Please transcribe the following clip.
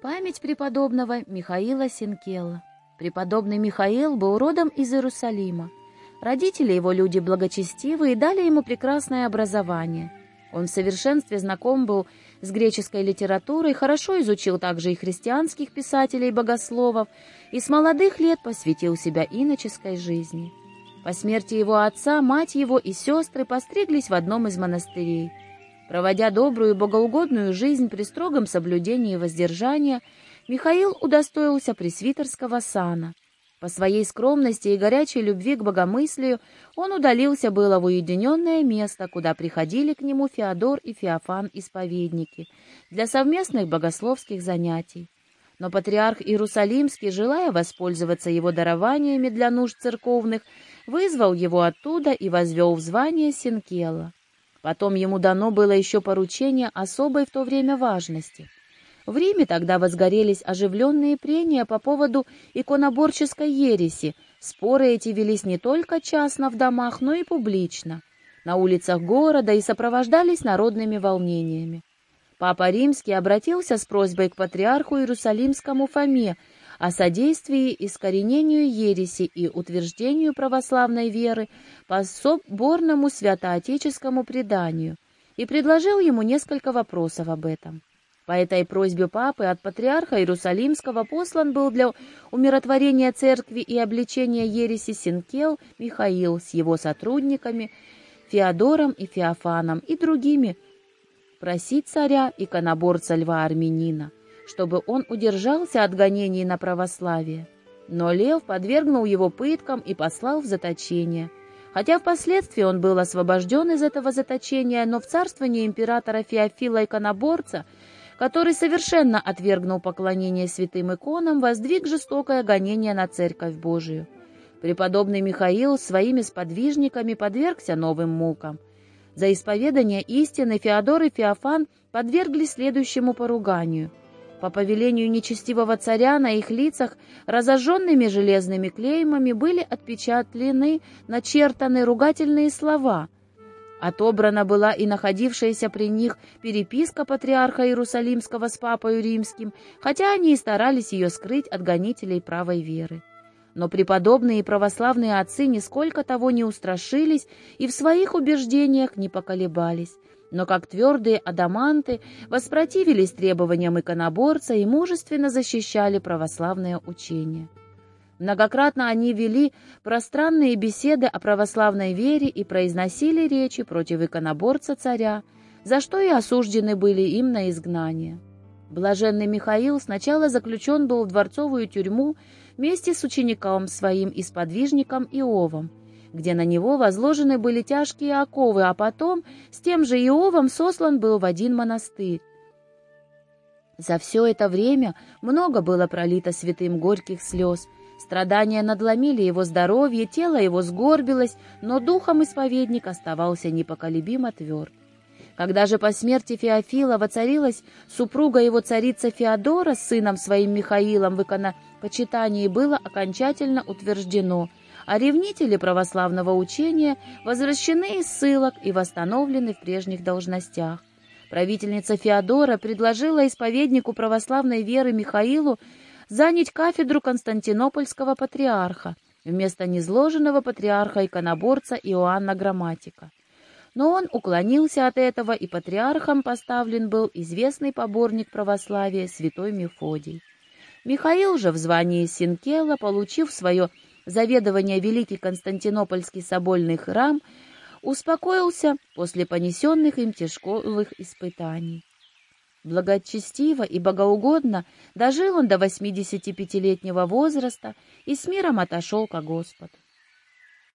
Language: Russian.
Память преподобного Михаила Синкела. Преподобный Михаил был родом из Иерусалима. Родители его люди благочестивые и дали ему прекрасное образование. Он в совершенстве знаком был с греческой литературой, хорошо изучил также и христианских писателей и богословов, и с молодых лет посвятил себя иноческой жизни. По смерти его отца, мать его и сестры постриглись в одном из монастырей – Проводя добрую и богоугодную жизнь при строгом соблюдении воздержания, Михаил удостоился пресвитерского сана. По своей скромности и горячей любви к богомыслию он удалился было в уединенное место, куда приходили к нему Феодор и Феофан исповедники для совместных богословских занятий. Но патриарх Иерусалимский, желая воспользоваться его дарованиями для нужд церковных, вызвал его оттуда и возвел в звание Синкела. Потом ему дано было еще поручение особой в то время важности. В Риме тогда возгорелись оживленные прения по поводу иконоборческой ереси. Споры эти велись не только частно в домах, но и публично, на улицах города и сопровождались народными волнениями. Папа Римский обратился с просьбой к патриарху Иерусалимскому Фоме о содействии искоренению ереси и утверждению православной веры по соборному святоотеческому преданию и предложил ему несколько вопросов об этом. По этой просьбе папы от патриарха Иерусалимского послан был для умиротворения церкви и обличения ереси Синкел Михаил с его сотрудниками Феодором и Феофаном и другими просить царя иконоборца Льва Армянина чтобы он удержался от гонений на православие. Но Лев подвергнул его пыткам и послал в заточение. Хотя впоследствии он был освобожден из этого заточения, но в царствовании императора Феофила Иконоборца, который совершенно отвергнул поклонение святым иконам, воздвиг жестокое гонение на Церковь Божию. Преподобный Михаил своими сподвижниками подвергся новым мукам. За исповедание истины Феодор и Феофан подвергли следующему поруганию – по повелению нечестивого царя на их лицах разожженными железными клеймами были отпечатлены, начертаны ругательные слова. Отобрана была и находившаяся при них переписка патриарха Иерусалимского с папой римским, хотя они и старались ее скрыть от гонителей правой веры. Но преподобные и православные отцы нисколько того не устрашились и в своих убеждениях не поколебались но как твердые адаманты воспротивились требованиям иконоборца и мужественно защищали православное учение. Многократно они вели пространные беседы о православной вере и произносили речи против иконоборца царя, за что и осуждены были им на изгнание. Блаженный Михаил сначала заключен был в дворцовую тюрьму вместе с учеником своим и сподвижником Иовом, где на него возложены были тяжкие оковы, а потом с тем же Иовом сослан был в один монастырь. За все это время много было пролито святым горьких слез. Страдания надломили его здоровье, тело его сгорбилось, но духом исповедник оставался непоколебимо тверд. Когда же по смерти Феофила воцарилась супруга его царица Феодора с сыном своим Михаилом в иконопочитании, было окончательно утверждено, а ревнители православного учения возвращены из ссылок и восстановлены в прежних должностях. Правительница Феодора предложила исповеднику православной веры Михаилу занять кафедру Константинопольского патриарха вместо незложенного патриарха-иконоборца Иоанна Грамматика. Но он уклонился от этого, и патриархом поставлен был известный поборник православия святой Мефодий. Михаил же в звании Синкела, получив свое заведования Великий Константинопольский собольный храм, успокоился после понесенных им тяжелых испытаний. Благочестиво и богоугодно дожил он до 85-летнего возраста и с миром отошел ко Господу.